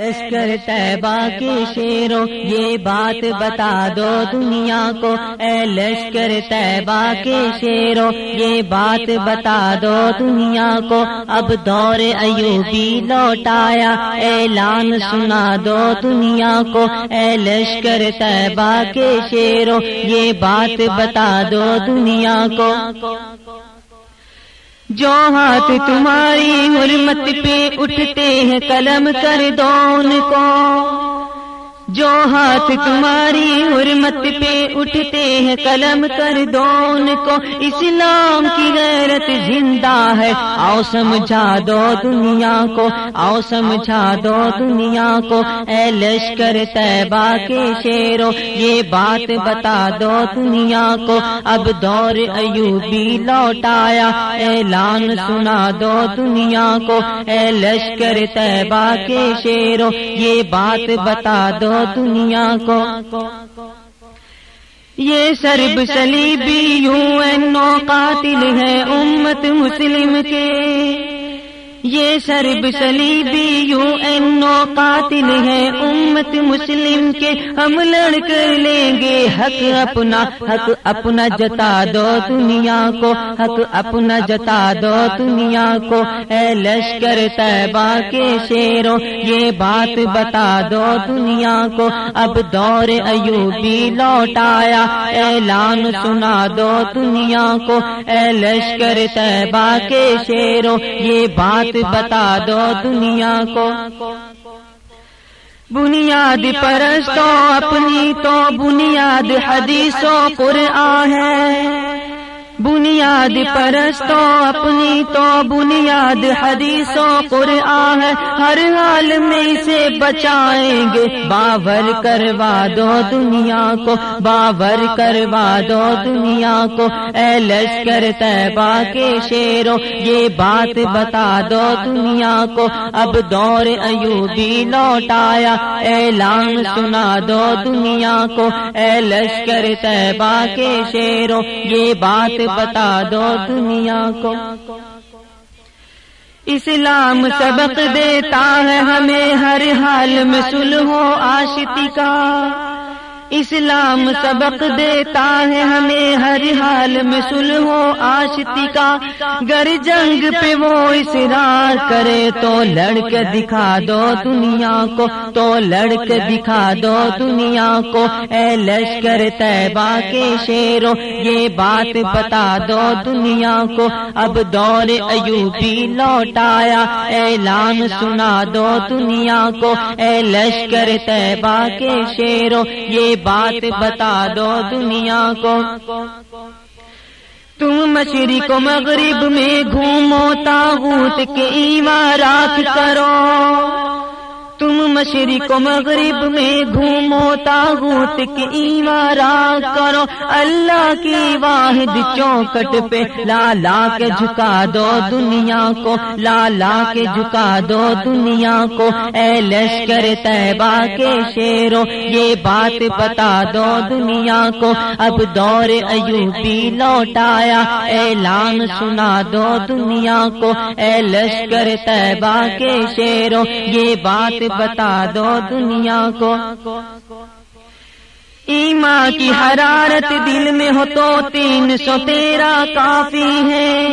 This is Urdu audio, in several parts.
لشکر طیبہ کے شیروں، یہ بات بتا دو دنیا کو۔ اے لشکر طیبہ کے شیروں، یہ بات بتا دو دنیا کو۔ اب دور ایوبی لوٹایا، اعلان سنا دو دنیا کو۔ اے لشکر طیبہ کے شیروں، یہ بات بتا دو دنیا کو۔ جو ہاتھ تمہاری حرمت پہ اٹھتے ہیں قلم کر دو ان کو۔ جو ہاتھ تمہاری حرمت پہ اٹھتے ہیں، قلم کر دو ان کو۔ اسلام کی غیرت زندہ ہے۔ آؤ سمجھا دو دنیا کو۔ آؤ سمجھا دو دنیا کو۔ اے لشکر طیبہ کے شیرو یہ بات بتا دو دنیا کو۔ اب دور ایوبی لوٹایا۔ اعلان سنا دو دنیا کو۔ اے لشکر طیبہ کے شیرو یہ بات بتا دو دنیا کو۔ یہ سرب سلیبی یوں نو قاتل ہے امت مسلم کے۔ یہ سرب سلیبی یوں اینو قاتل ہے، امت مسلم کے ہم لڑ کر لیں گے۔ حق اپنا حق اپنا جتا دو دنیا کو۔ حق اپنا جتا دو دنیا کو۔ اے لشکر طیبہ کے شیروں، یہ بات بتا دو دنیا کو۔ اب دور ایوبی لوٹایا، اعلان سنا دو دنیا کو۔ اے لشکر طیبہ کے شیروں، یہ بات بتا دو دنیا کو۔ بنیاد پرستو اپنی تو بنیاد حدیثوں قرآن ہے۔ بنیاد پرستوں اپنی تو بنیاد حدیثوں قرآن ہے ہر حال میں اسے بچائیں گے۔ باور کروا دو دنیا کو باور کروا دو دنیا کو۔ اے لشکر طیبہ کے شیروں یہ بات بتا دو دنیا کو۔ اب دور ایوبی لوٹایا اعلان سنا دو دنیا کو۔ اے لشکر طیبہ کے شیروں یہ بات بتا دو دنیا کو۔ اسلام سبق دیتا ہے ہمیں ہر حال میں سلح و آشتی کا۔ اسلام سبق دیتا ہے ہمیں ہر حال میں سلح و آشتی کا۔ گر جنگ پہ وہ اسرار کرے تو لڑکے دکھا دو دنیا کو۔ تو لڑکے دکھا دو دنیا کو۔ اے لشکر طیبہ کے شیروں، یہ بات بتا دو دنیا کو۔ اب دور ایوبی لوٹایا، اعلان سنا دو دنیا کو۔ اے لشکر طیبہ کے شیروں، یہ بات بتا دو دنیا کو۔ تم مشرق و مغرب میں گھومو تاغوت کے ایمارات کرو۔ مشرق و مغرب میں گھومو، تاغوت کی ایمارا کرو۔ اللہ کی واحد چوکٹ پہ لا لا کے جھکا دو دنیا کو لا لا کے جھکا دو دنیا کو۔ اے لشکر طیبہ کے شیرو یہ بات بتا دو دنیا کو۔ اب دور ایوبی لوٹایا، اعلان سنا دو دنیا کو۔ اے لشکر طیبہ کے شیرو یہ بات بتا دو دنیا کو۔ ایما کی حرارت دل میں ہو تو تین سو تیرا کافی ہے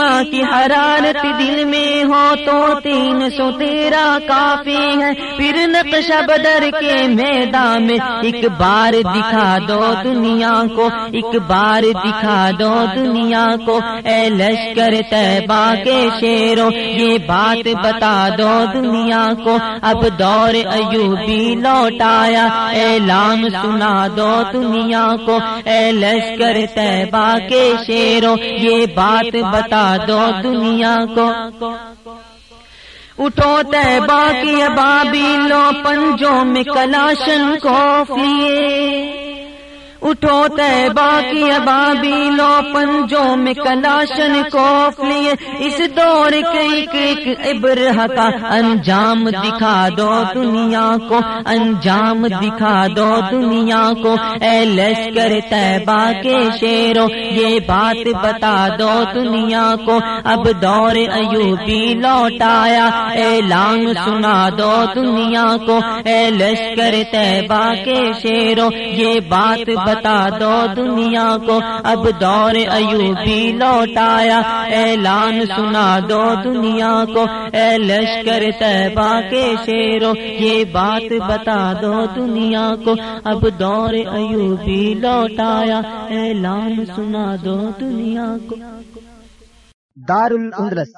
ایما کی حرارت دل میں ہو تو تین سو تیرا کافی ہے۔ پھر نقشہ بدر کے میدان میں ایک بار دکھا دو دنیا کو۔ ایک بار دکھا دو دنیا کو۔ اے لشکر طیبہ کے شیروں، یہ بات بتا دو دنیا کو۔ اب دور ایوبی لوٹایا۔ اعلان سنا دو دنیا کو۔ اے لشکر طیبہ کے شیروں، یہ بات بتا دو دنیا کو۔ اٹھو تیبا کی بابی لو پنجوں میں کلاشن کو لیے اٹھو تیبا کی ابابی لو پنجوں میں کلاشن کو لیے۔ اس دور کے ایک ایک ابرہ کا انجام دکھا دو دنیا کو۔ انجام دکھا دو دنیا کو۔ اے لشکر تیبا کے شیرو یہ بات بتا دو دنیا کو۔ اب دور ایوبی لوٹایا، اعلان سنا دو دنیا کو۔ اے لشکر تیبا کے شیرو یہ بات بتا دو دنیا کو۔ اب دور ایوبی لوٹایا۔ اعلان سنا دو دنیا کو۔ اے لشکر تیبا کے شیرو یہ بات بتا دو دنیا کو۔ اب دور ایوبی لوٹایا۔ اعلان سنا دو دنیا کو۔ دار الاندلس